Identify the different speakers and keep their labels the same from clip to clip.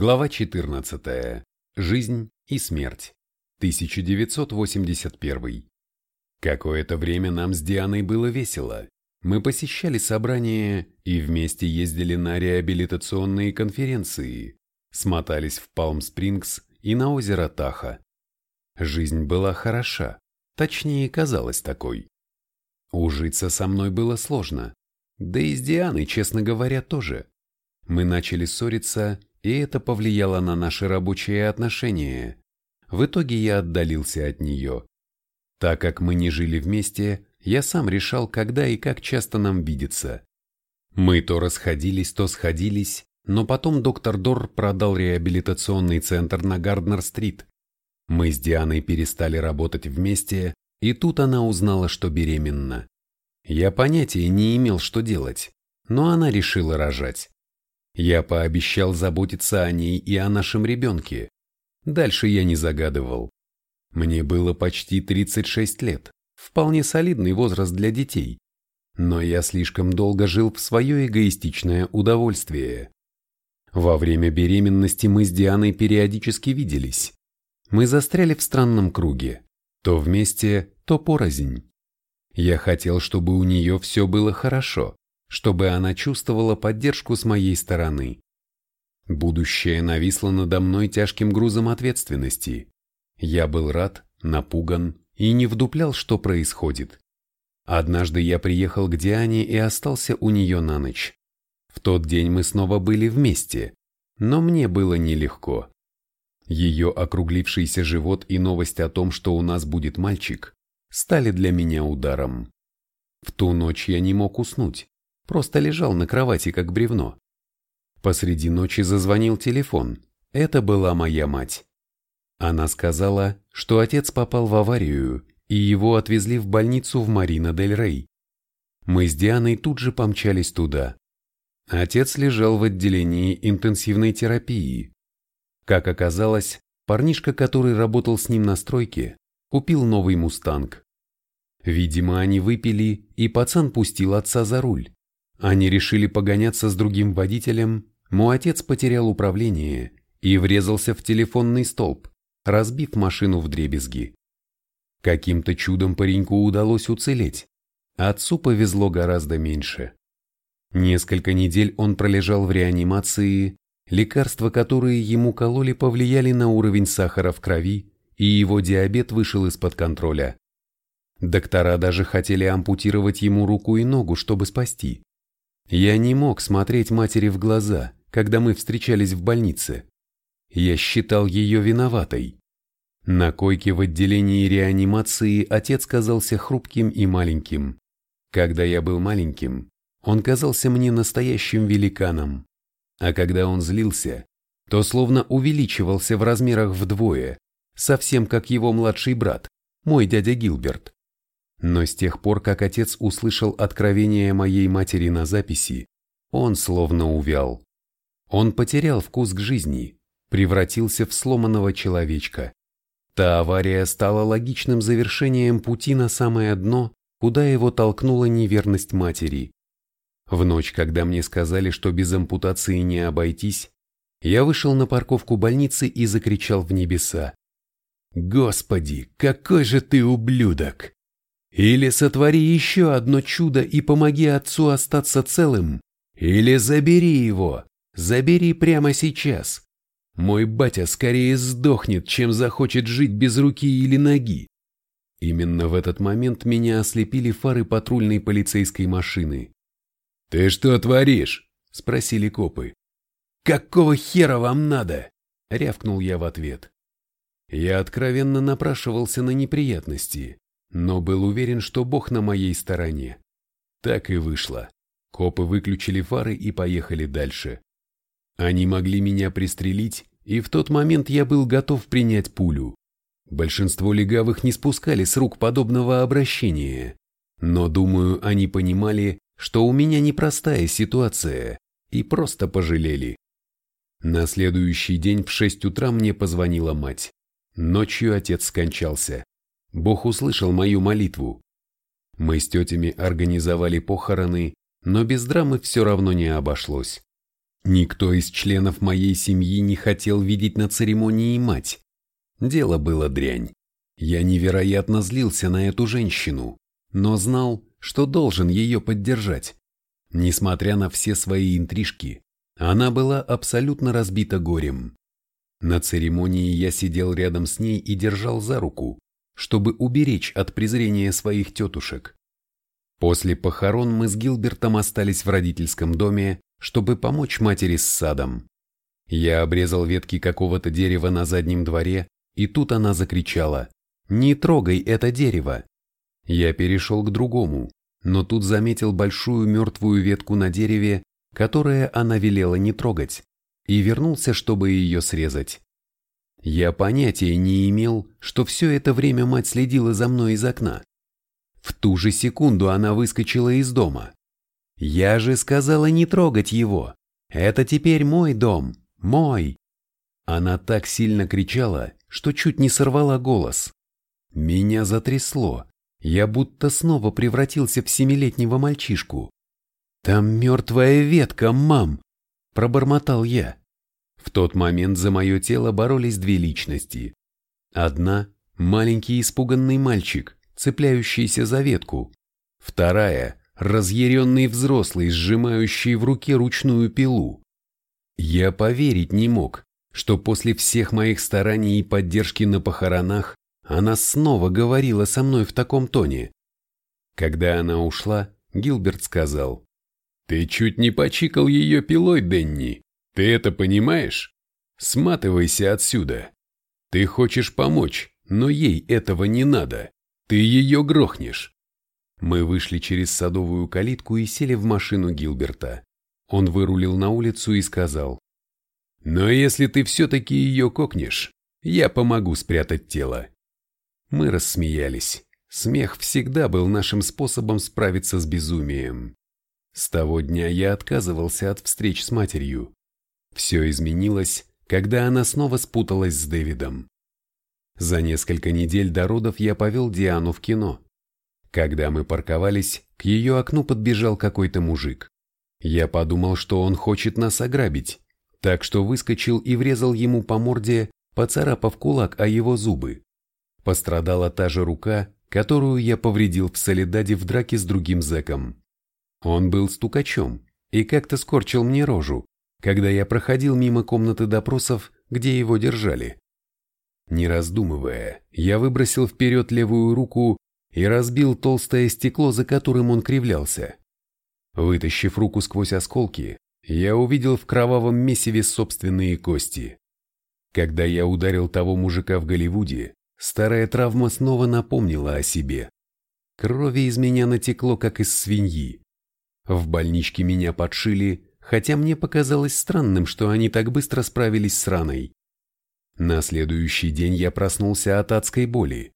Speaker 1: Глава 14. Жизнь и смерть. 1981. Какое-то время нам с Дианой было весело. Мы посещали собрания и вместе ездили на реабилитационные конференции, смотались в Палм-Спрингс и на озеро Таха. Жизнь была хороша, точнее казалась такой. Ужиться со мной было сложно, да и с Дианой, честно говоря, тоже. Мы начали ссориться, и это повлияло на наши рабочие отношения. В итоге я отдалился от нее. Так как мы не жили вместе, я сам решал, когда и как часто нам видеться. Мы то расходились, то сходились, но потом доктор Дор продал реабилитационный центр на Гарднер-стрит. Мы с Дианой перестали работать вместе, и тут она узнала, что беременна. Я понятия не имел, что делать, но она решила рожать. Я пообещал заботиться о ней и о нашем ребенке. Дальше я не загадывал. Мне было почти 36 лет, вполне солидный возраст для детей. Но я слишком долго жил в свое эгоистичное удовольствие. Во время беременности мы с Дианой периодически виделись. Мы застряли в странном круге. То вместе, то порознь. Я хотел, чтобы у нее все было хорошо, чтобы она чувствовала поддержку с моей стороны. Будущее нависло надо мной тяжким грузом ответственности. Я был рад, напуган и не вдуплял, что происходит. Однажды я приехал к Диане и остался у нее на ночь. В тот день мы снова были вместе, но мне было нелегко. Ее округлившийся живот и новость о том, что у нас будет мальчик, стали для меня ударом. В ту ночь я не мог уснуть, просто лежал на кровати как бревно. Посреди ночи зазвонил телефон. Это была моя мать. Она сказала, что отец попал в аварию, и его отвезли в больницу в Марина-дель-Рей. Мы с Дианой тут же помчались туда. Отец лежал в отделении интенсивной терапии. Как оказалось, парнишка, который работал с ним на стройке, купил новый «Мустанг». Видимо, они выпили, и пацан пустил отца за руль. Они решили погоняться с другим водителем, мой отец потерял управление и врезался в телефонный столб, разбив машину в дребезги. Каким-то чудом пареньку удалось уцелеть, отцу повезло гораздо меньше. Несколько недель он пролежал в реанимации, лекарства, которые ему кололи, повлияли на уровень сахара в крови и его диабет вышел из-под контроля. Доктора даже хотели ампутировать ему руку и ногу, чтобы спасти. Я не мог смотреть матери в глаза, когда мы встречались в больнице. Я считал ее виноватой. На койке в отделении реанимации отец казался хрупким и маленьким. Когда я был маленьким, он казался мне настоящим великаном. А когда он злился, то словно увеличивался в размерах вдвое, совсем как его младший брат, мой дядя Гилберт. Но с тех пор, как отец услышал откровение моей матери на записи, он словно увял. Он потерял вкус к жизни, превратился в сломанного человечка. Та авария стала логичным завершением пути на самое дно, куда его толкнула неверность матери. В ночь, когда мне сказали, что без ампутации не обойтись, я вышел на парковку больницы и закричал в небеса. «Господи, какой же ты ублюдок! Или сотвори еще одно чудо и помоги отцу остаться целым, или забери его, забери прямо сейчас. Мой батя скорее сдохнет, чем захочет жить без руки или ноги». Именно в этот момент меня ослепили фары патрульной полицейской машины. «Ты что творишь?» – спросили копы. «Какого хера вам надо?» – рявкнул я в ответ. Я откровенно напрашивался на неприятности, но был уверен, что Бог на моей стороне. Так и вышло. Копы выключили фары и поехали дальше. Они могли меня пристрелить, и в тот момент я был готов принять пулю. Большинство легавых не спускали с рук подобного обращения, но, думаю, они понимали, что у меня непростая ситуация, и просто пожалели. На следующий день в шесть утра мне позвонила мать. Ночью отец скончался. Бог услышал мою молитву. Мы с тетями организовали похороны, но без драмы все равно не обошлось. Никто из членов моей семьи не хотел видеть на церемонии мать. Дело было дрянь. Я невероятно злился на эту женщину, но знал, что должен ее поддержать. Несмотря на все свои интрижки, она была абсолютно разбита горем. На церемонии я сидел рядом с ней и держал за руку, чтобы уберечь от презрения своих тетушек. После похорон мы с Гилбертом остались в родительском доме, чтобы помочь матери с садом. Я обрезал ветки какого-то дерева на заднем дворе, и тут она закричала «Не трогай это дерево!». Я перешел к другому, но тут заметил большую мертвую ветку на дереве, которое она велела не трогать, и вернулся, чтобы ее срезать. Я понятия не имел, что все это время мать следила за мной из окна. В ту же секунду она выскочила из дома. Я же сказала не трогать его. Это теперь мой дом, мой. Она так сильно кричала, что чуть не сорвала голос. Меня затрясло. Я будто снова превратился в семилетнего мальчишку. «Там мертвая ветка, мам!» – пробормотал я. В тот момент за мое тело боролись две личности. Одна – маленький испуганный мальчик, цепляющийся за ветку. Вторая – разъяренный взрослый, сжимающий в руке ручную пилу. Я поверить не мог, что после всех моих стараний и поддержки на похоронах она снова говорила со мной в таком тоне. Когда она ушла, Гилберт сказал, «Ты чуть не почикал ее пилой, Денни. Ты это понимаешь? Сматывайся отсюда. Ты хочешь помочь, но ей этого не надо. Ты ее грохнешь». Мы вышли через садовую калитку и сели в машину Гилберта. Он вырулил на улицу и сказал, «Но если ты все-таки ее кокнешь, я помогу спрятать тело». Мы рассмеялись. Смех всегда был нашим способом справиться с безумием. С того дня я отказывался от встреч с матерью. Все изменилось, когда она снова спуталась с Дэвидом. За несколько недель до родов я повел Диану в кино. Когда мы парковались, к ее окну подбежал какой-то мужик. Я подумал, что он хочет нас ограбить, так что выскочил и врезал ему по морде, поцарапав кулак о его зубы. Пострадала та же рука, которую я повредил в Солидаде в драке с другим зэком. Он был стукачом и как-то скорчил мне рожу, когда я проходил мимо комнаты допросов, где его держали. Не раздумывая, я выбросил вперед левую руку и разбил толстое стекло, за которым он кривлялся. Вытащив руку сквозь осколки, я увидел в кровавом месиве собственные кости. Когда я ударил того мужика в Голливуде, Старая травма снова напомнила о себе. Крови из меня натекло, как из свиньи. В больничке меня подшили, хотя мне показалось странным, что они так быстро справились с раной. На следующий день я проснулся от адской боли.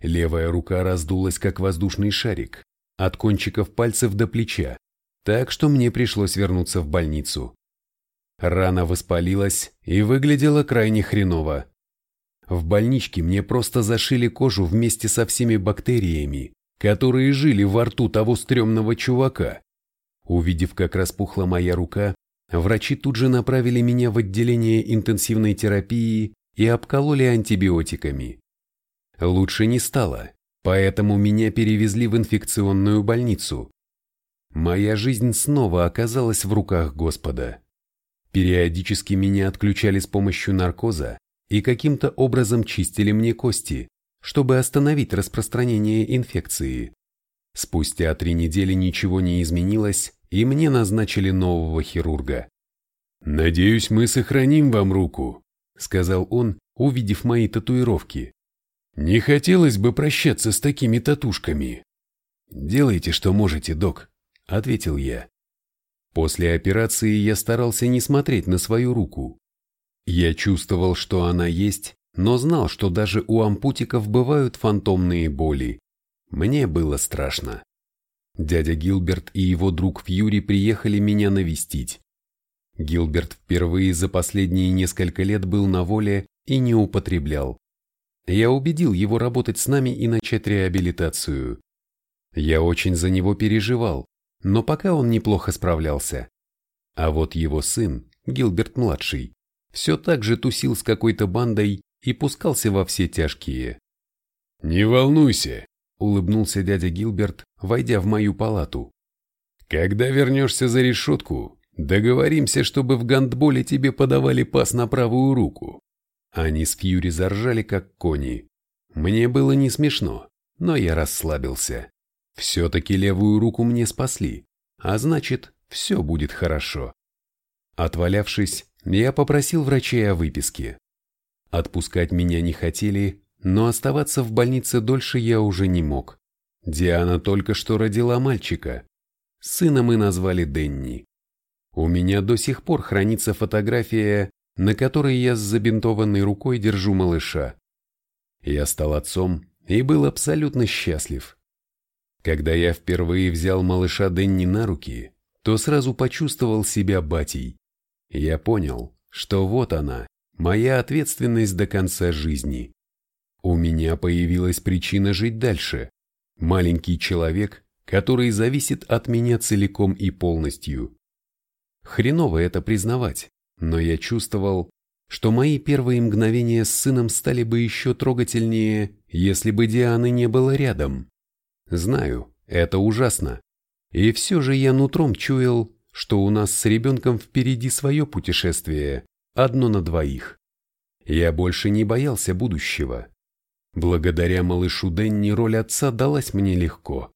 Speaker 1: Левая рука раздулась, как воздушный шарик, от кончиков пальцев до плеча, так что мне пришлось вернуться в больницу. Рана воспалилась и выглядела крайне хреново. В больничке мне просто зашили кожу вместе со всеми бактериями, которые жили во рту того стрёмного чувака. Увидев, как распухла моя рука, врачи тут же направили меня в отделение интенсивной терапии и обкололи антибиотиками. Лучше не стало, поэтому меня перевезли в инфекционную больницу. Моя жизнь снова оказалась в руках Господа. Периодически меня отключали с помощью наркоза, и каким-то образом чистили мне кости, чтобы остановить распространение инфекции. Спустя три недели ничего не изменилось, и мне назначили нового хирурга. «Надеюсь, мы сохраним вам руку», — сказал он, увидев мои татуировки. «Не хотелось бы прощаться с такими татушками». «Делайте, что можете, док», — ответил я. После операции я старался не смотреть на свою руку, я чувствовал, что она есть, но знал, что даже у ампутиков бывают фантомные боли. Мне было страшно. Дядя Гилберт и его друг Фьюри приехали меня навестить. Гилберт впервые за последние несколько лет был на воле и не употреблял. Я убедил его работать с нами и начать реабилитацию. Я очень за него переживал, но пока он неплохо справлялся. А вот его сын, Гилберт-младший, все так же тусил с какой-то бандой и пускался во все тяжкие.
Speaker 2: «Не волнуйся», —
Speaker 1: улыбнулся дядя Гилберт, войдя в мою палату.
Speaker 2: «Когда вернешься за решетку, договоримся, чтобы в гандболе тебе подавали пас на правую руку».
Speaker 1: Они с Фьюри заржали, как кони. Мне было не смешно, но я расслабился. Все-таки левую руку мне спасли, а значит, все будет хорошо. Отвалявшись, я попросил врачей о выписке. Отпускать меня не хотели, но оставаться в больнице дольше я уже не мог. Диана только что родила мальчика. Сына мы назвали Денни. У меня до сих пор хранится фотография, на которой я с забинтованной рукой держу малыша. Я стал отцом и был абсолютно счастлив. Когда я впервые взял малыша Денни на руки, то сразу почувствовал себя батей. Я понял, что вот она, моя ответственность до конца жизни. У меня появилась причина жить дальше. Маленький человек, который зависит от меня целиком и полностью. Хреново это признавать, но я чувствовал, что мои первые мгновения с сыном стали бы еще трогательнее, если бы Дианы не было рядом. Знаю, это ужасно. И все же я нутром чуял, что у нас с ребенком впереди свое путешествие, одно на двоих. Я больше не боялся будущего. Благодаря малышу Денни роль отца далась мне легко.